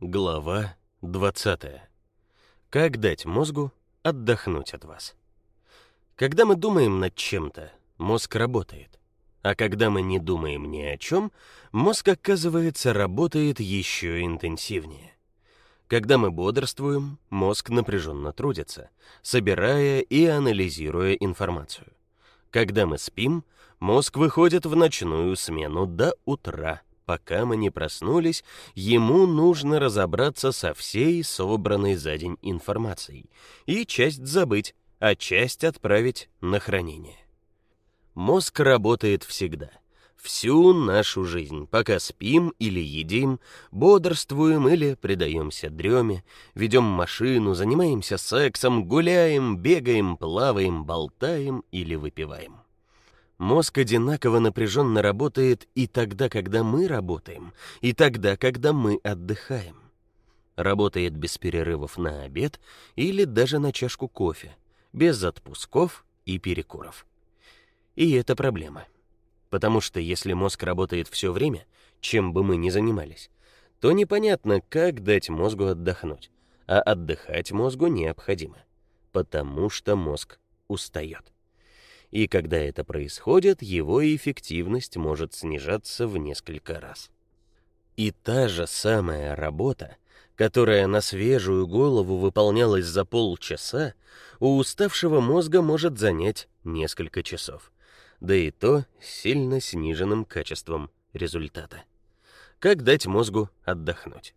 Глава 20. Как дать мозгу отдохнуть от вас? Когда мы думаем над чем-то, мозг работает. А когда мы не думаем ни о чем, мозг, оказывается, работает еще интенсивнее. Когда мы бодрствуем, мозг напряженно трудится, собирая и анализируя информацию. Когда мы спим, мозг выходит в ночную смену до утра Пока мы не проснулись, ему нужно разобраться со всей собранной за день информацией и часть забыть, а часть отправить на хранение. Мозг работает всегда, всю нашу жизнь, пока спим или едим, бодрствуем или предаемся дреме, ведем машину, занимаемся сексом, гуляем, бегаем, плаваем, болтаем или выпиваем. Мозг одинаково напряженно работает и тогда, когда мы работаем, и тогда, когда мы отдыхаем. Работает без перерывов на обед или даже на чашку кофе, без отпусков и перекуров. И это проблема. Потому что если мозг работает все время, чем бы мы ни занимались, то непонятно, как дать мозгу отдохнуть. А отдыхать мозгу необходимо, потому что мозг устает и когда это происходит, его эффективность может снижаться в несколько раз. И та же самая работа, которая на свежую голову выполнялась за полчаса, у уставшего мозга может занять несколько часов. Да и то с сильно сниженным качеством результата. Как дать мозгу отдохнуть?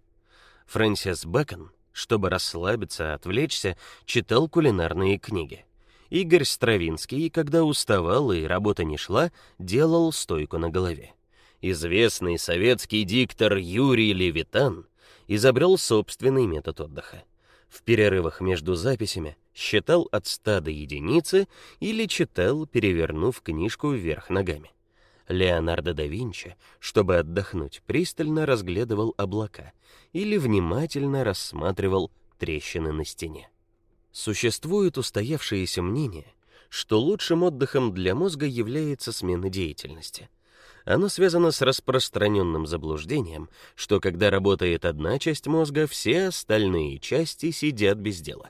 Фрэнсис Бэкон, чтобы расслабиться, отвлечься, читал кулинарные книги. Игорь Стравинский, когда уставал и работа не шла, делал стойку на голове. Известный советский диктор Юрий Левитан изобрел собственный метод отдыха. В перерывах между записями считал от 100 до единицы или читал, перевернув книжку вверх ногами. Леонардо да Винчи, чтобы отдохнуть, пристально разглядывал облака или внимательно рассматривал трещины на стене. Существует устоявшееся мнение, что лучшим отдыхом для мозга является смена деятельности. Оно связано с распространенным заблуждением, что когда работает одна часть мозга, все остальные части сидят без дела.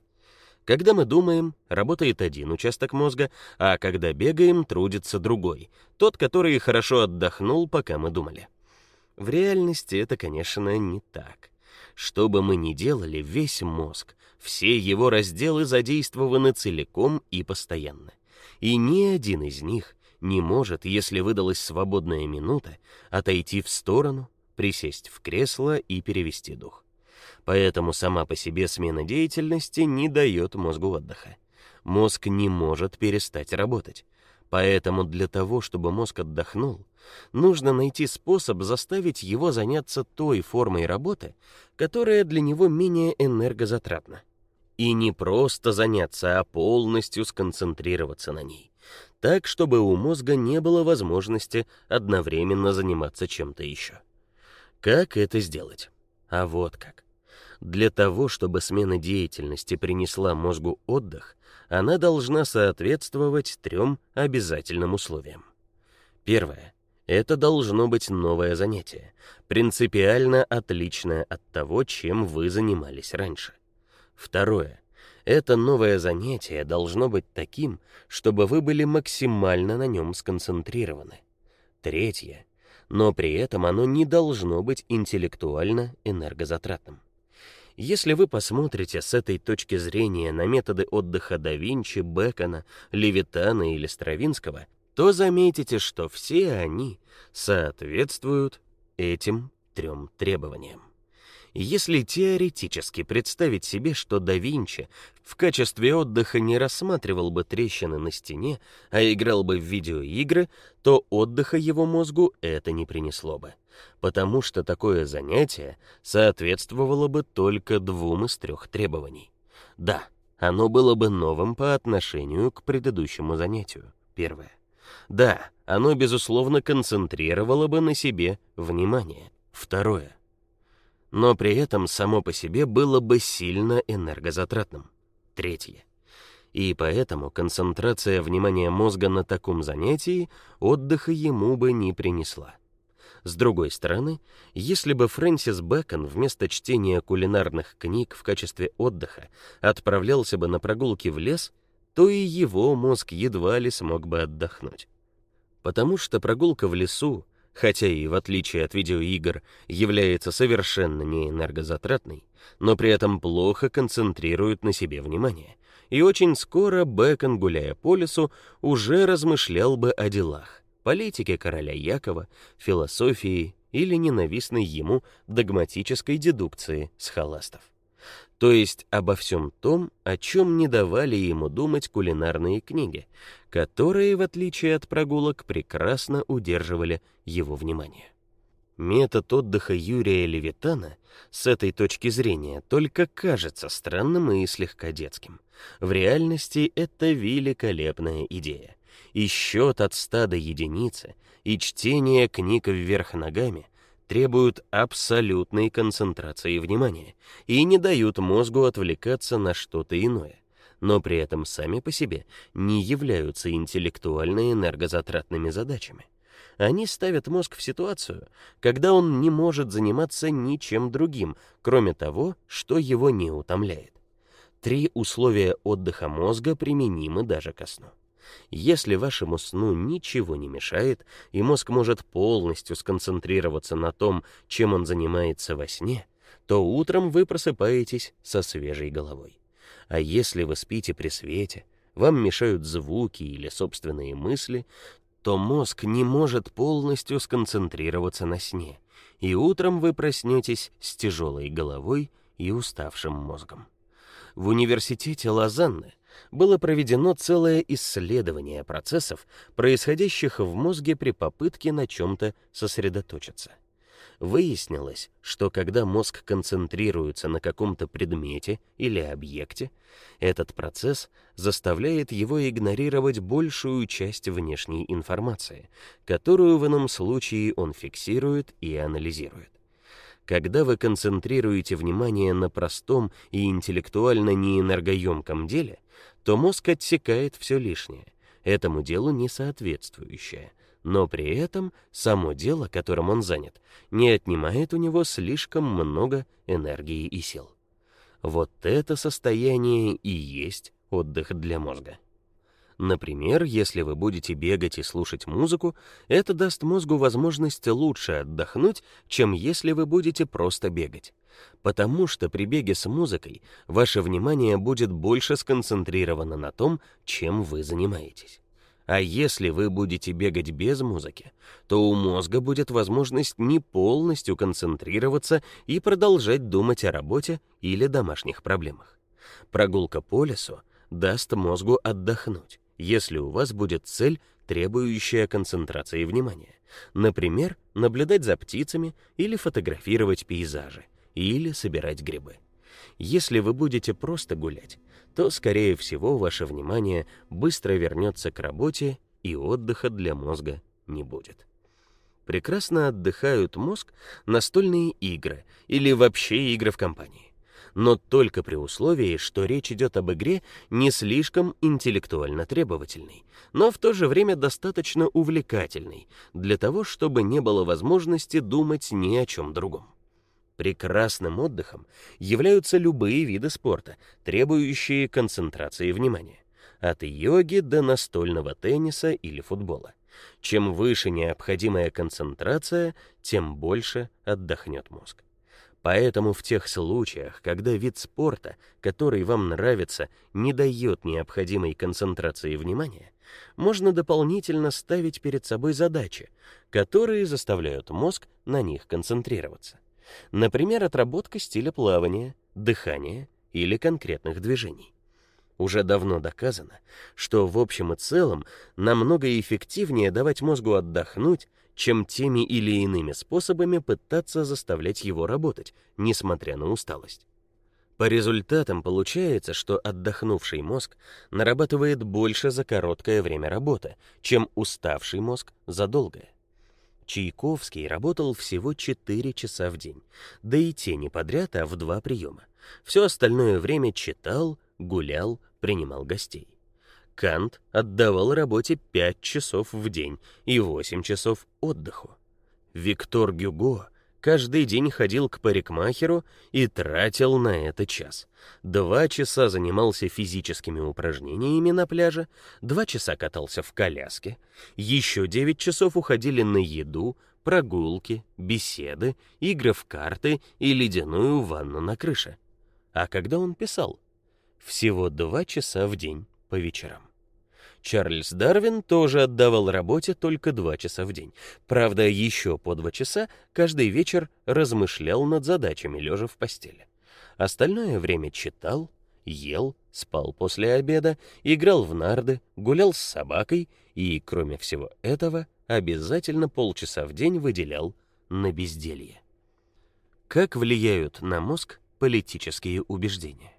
Когда мы думаем, работает один участок мозга, а когда бегаем, трудится другой, тот, который хорошо отдохнул, пока мы думали. В реальности это, конечно, не так. Что бы мы ни делали, весь мозг, все его разделы задействованы целиком и постоянно. И ни один из них не может, если выдалась свободная минута, отойти в сторону, присесть в кресло и перевести дух. Поэтому сама по себе смена деятельности не дает мозгу отдыха. Мозг не может перестать работать. Поэтому для того, чтобы мозг отдохнул, нужно найти способ заставить его заняться той формой работы, которая для него менее энергозатратна. И не просто заняться, а полностью сконцентрироваться на ней, так чтобы у мозга не было возможности одновременно заниматься чем-то еще. Как это сделать? А вот как. Для того, чтобы смена деятельности принесла мозгу отдых, она должна соответствовать трем обязательным условиям. Первое это должно быть новое занятие, принципиально отличное от того, чем вы занимались раньше. Второе это новое занятие должно быть таким, чтобы вы были максимально на нем сконцентрированы. Третье но при этом оно не должно быть интеллектуально энергозатратным. Если вы посмотрите с этой точки зрения на методы отдыха да Винчи, Бекона, Левитана или Стравинского, то заметите, что все они соответствуют этим трем требованиям. Если теоретически представить себе, что да Винчи в качестве отдыха не рассматривал бы трещины на стене, а играл бы в видеоигры, то отдыха его мозгу это не принесло бы потому что такое занятие соответствовало бы только двум из трех требований. Да, оно было бы новым по отношению к предыдущему занятию. Первое. Да, оно безусловно концентрировало бы на себе внимание. Второе. Но при этом само по себе было бы сильно энергозатратным. Третье. И поэтому концентрация внимания мозга на таком занятии отдыха ему бы не принесла. С другой стороны, если бы Фрэнсис Бэкон вместо чтения кулинарных книг в качестве отдыха отправлялся бы на прогулки в лес, то и его мозг едва ли смог бы отдохнуть. Потому что прогулка в лесу, хотя и в отличие от видеоигр является совершенно не энергозатратной, но при этом плохо концентрирует на себе внимание. И очень скоро Бэкон, гуляя по лесу, уже размышлял бы о делах, политике короля Якова, философии или ненавистной ему догматической дедукции с холастов. То есть обо всем том, о чем не давали ему думать кулинарные книги, которые, в отличие от прогулок, прекрасно удерживали его внимание. Метод отдыха Юрия Левитана с этой точки зрения только кажется странным и слегка детским. В реальности это великолепная идея. И счет от ста до единицы, и чтение книг вверх ногами требуют абсолютной концентрации внимания и не дают мозгу отвлекаться на что-то иное, но при этом сами по себе не являются интеллектуально энергозатратными задачами. Они ставят мозг в ситуацию, когда он не может заниматься ничем другим, кроме того, что его не утомляет. Три условия отдыха мозга применимы даже ко сну. Если вашему сну ничего не мешает, и мозг может полностью сконцентрироваться на том, чем он занимается во сне, то утром вы просыпаетесь со свежей головой. А если вы спите при свете, вам мешают звуки или собственные мысли, то мозг не может полностью сконцентрироваться на сне, и утром вы проснетесь с тяжелой головой и уставшим мозгом. В университете Лозанны было проведено целое исследование процессов, происходящих в мозге при попытке на чем то сосредоточиться. Выяснилось, что когда мозг концентрируется на каком-то предмете или объекте, этот процесс заставляет его игнорировать большую часть внешней информации, которую в ином случае он фиксирует и анализирует. Когда вы концентрируете внимание на простом и интеллектуально неэнергоемком деле, то мозг отсекает все лишнее, этому делу не соответствующее, но при этом само дело, которым он занят, не отнимает у него слишком много энергии и сил. Вот это состояние и есть отдых для мозга. Например, если вы будете бегать и слушать музыку, это даст мозгу возможность лучше отдохнуть, чем если вы будете просто бегать. Потому что при беге с музыкой ваше внимание будет больше сконцентрировано на том, чем вы занимаетесь. А если вы будете бегать без музыки, то у мозга будет возможность не полностью концентрироваться и продолжать думать о работе или домашних проблемах. Прогулка по лесу даст мозгу отдохнуть если у вас будет цель, требующая концентрации внимания. Например, наблюдать за птицами или фотографировать пейзажи, или собирать грибы. Если вы будете просто гулять, то скорее всего ваше внимание быстро вернется к работе, и отдыха для мозга не будет. Прекрасно отдыхают мозг настольные игры или вообще игры в компании но только при условии, что речь идет об игре не слишком интеллектуально требовательной, но в то же время достаточно увлекательной для того, чтобы не было возможности думать ни о чем другом. Прекрасным отдыхом являются любые виды спорта, требующие концентрации внимания, от йоги до настольного тенниса или футбола. Чем выше необходимая концентрация, тем больше отдохнет мозг. Поэтому в тех случаях, когда вид спорта, который вам нравится, не дает необходимой концентрации внимания, можно дополнительно ставить перед собой задачи, которые заставляют мозг на них концентрироваться. Например, отработка стиля плавания, дыхания или конкретных движений. Уже давно доказано, что в общем и целом намного эффективнее давать мозгу отдохнуть, чем теми или иными способами пытаться заставлять его работать, несмотря на усталость. По результатам получается, что отдохнувший мозг нарабатывает больше за короткое время работы, чем уставший мозг за долгое. Чайковский работал всего 4 часа в день, да и те не подряд, а в два приема. Все остальное время читал, гулял, принимал гостей. Кант отдавал работе 5 часов в день и 8 часов отдыху. Виктор Гюго каждый день ходил к парикмахеру и тратил на это час. Два часа занимался физическими упражнениями на пляже, два часа катался в коляске, еще девять часов уходили на еду, прогулки, беседы, игры в карты и ледяную ванну на крыше. А когда он писал? Всего два часа в день по вечерам. Чарльз Дарвин тоже отдавал работе только два часа в день. Правда, еще по два часа каждый вечер размышлял над задачами лежа в постели. Остальное время читал, ел, спал после обеда, играл в нарды, гулял с собакой и, кроме всего этого, обязательно полчаса в день выделял на безделье. Как влияют на мозг политические убеждения?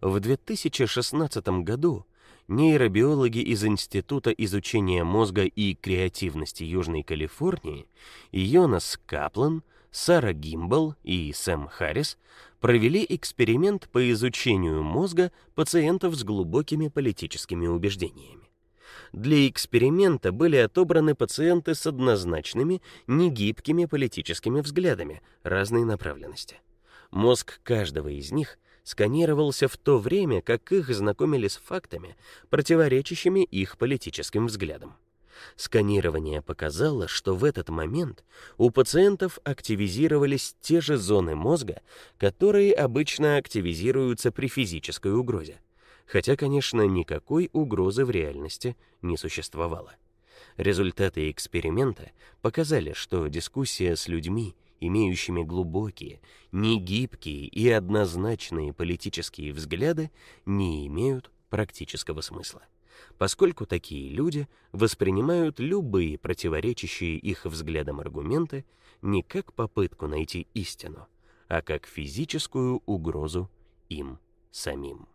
В 2016 году нейробиологи из Института изучения мозга и креативности Южной Калифорнии Йонас Каплан, Сара Гимбл и Сэм Харрис провели эксперимент по изучению мозга пациентов с глубокими политическими убеждениями. Для эксперимента были отобраны пациенты с однозначными, негибкими политическими взглядами разной направленности. Мозг каждого из них сканировался в то время, как их знакомили с фактами, противоречащими их политическим взглядам. Сканирование показало, что в этот момент у пациентов активизировались те же зоны мозга, которые обычно активизируются при физической угрозе. Хотя, конечно, никакой угрозы в реальности не существовало. Результаты эксперимента показали, что дискуссия с людьми, имеющими глубокие, негибкие и однозначные политические взгляды, не имеют практического смысла, поскольку такие люди воспринимают любые противоречащие их взглядам аргументы не как попытку найти истину, а как физическую угрозу им самим.